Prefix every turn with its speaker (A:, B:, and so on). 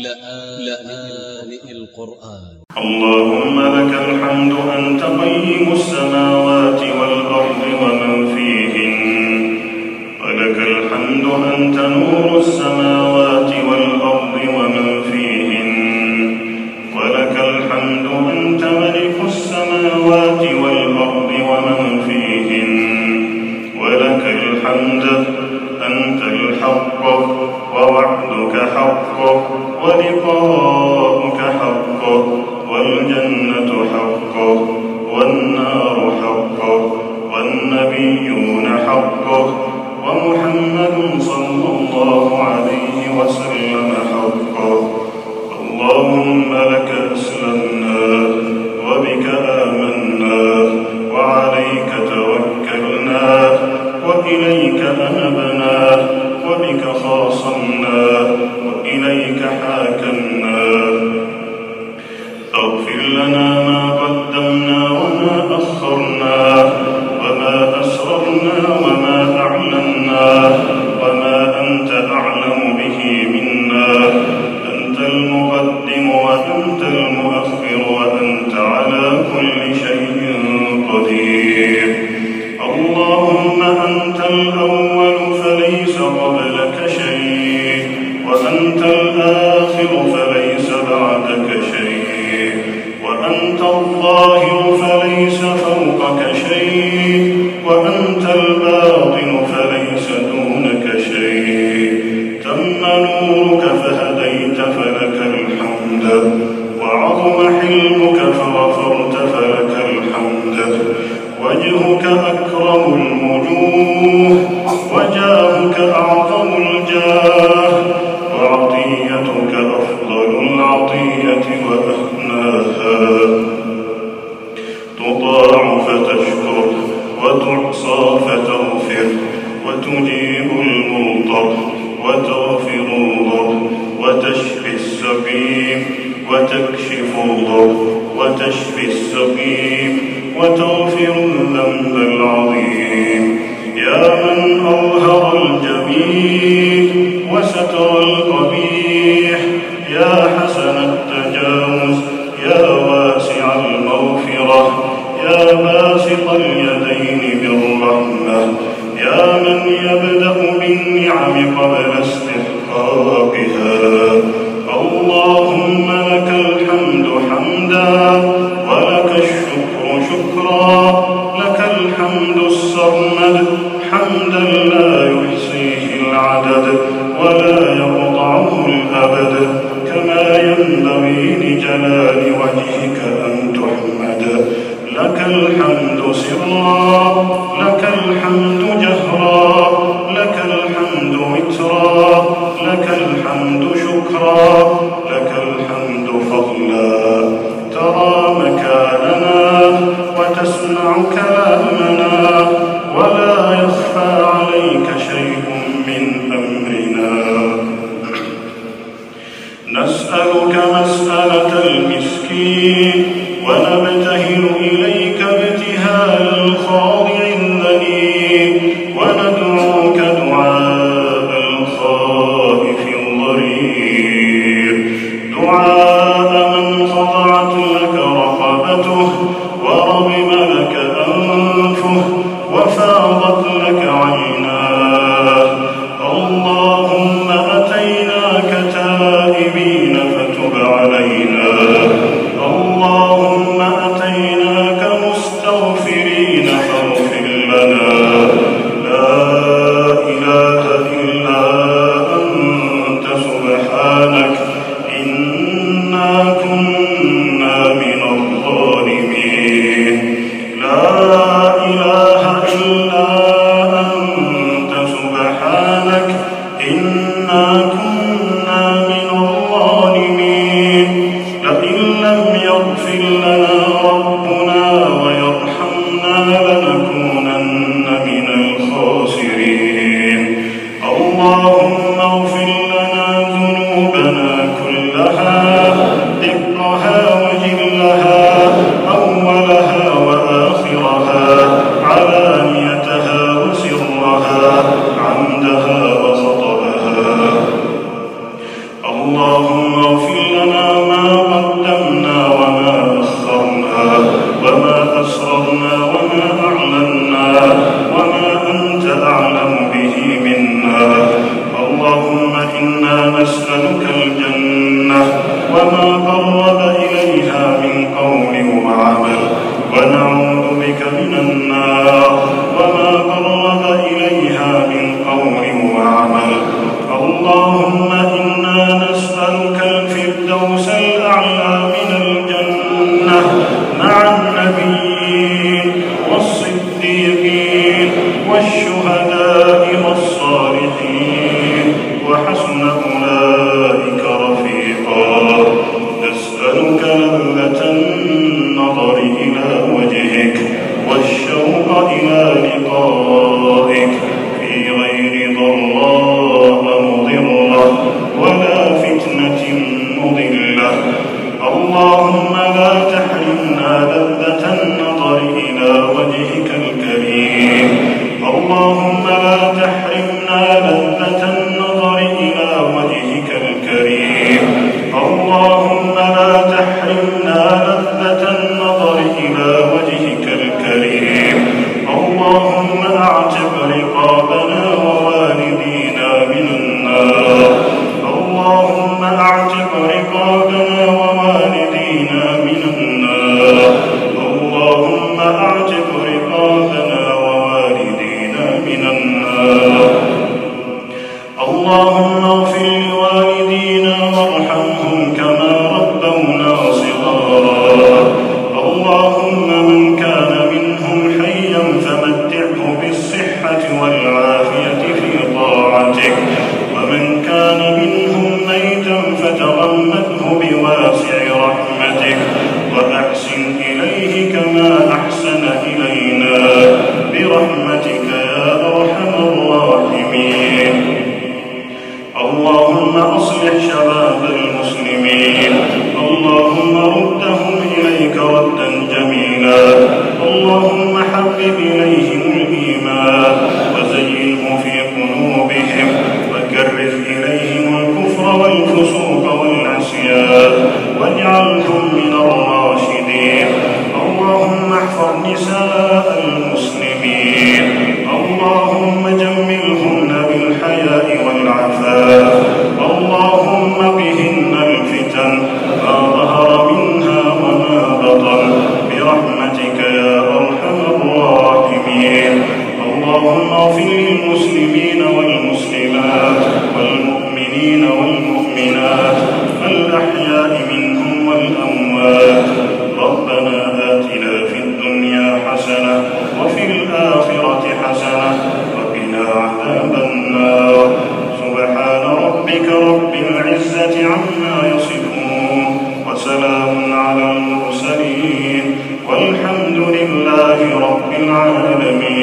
A: لآن القرآن.
B: اللهم لك الحمد أنت قيم السماوات والأرض ومن فيهن ولك الحمد أنت نور السماوات Oh. وأنت الباطن فليس دونك شيء. تم نورك فهديت فلك الحمد وعظم حلمك فغفرت فلك الحمد. وجهك أكرم الوجوه وجاهك أعظم الجاه. وعطيتك أفضل العطية وأهناها فتغفر وتجيب المضطر وتغفر الضر وتشفي السقيم وتكشف الضر وتشفي السقيم وتغفر الذنب العظيم. يا من أظهر الجميل يبدأ بالنعم قبل استحقاقها. اللهم لك الحمد حمدا ولك الشكر شكرا. لك الحمد السرمد حمدا لا يحصيه العدد ولا يقطعه الأبد. كما ينبغي لجلال وجهك أن تحمد. لك الحمد سرا لك الحمد جهرا. لك الحمد شكرا لك الحمد فضلا. ترى مكاننا وتسمع كلامنا ولا يخفى عليك شيء من أمرنا. نسألك مسألة المسكين ونبتهل إليك ابتهال الخاضع الضرير لنا صراط ما اللهم اغفر لوالدينا شباب المسلمين. اللهم ردهم إليك ردا جميلا. اللهم حبب إليك المرسلين والحمد لله رب العالمين.